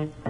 Mm-hmm.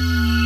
Bye.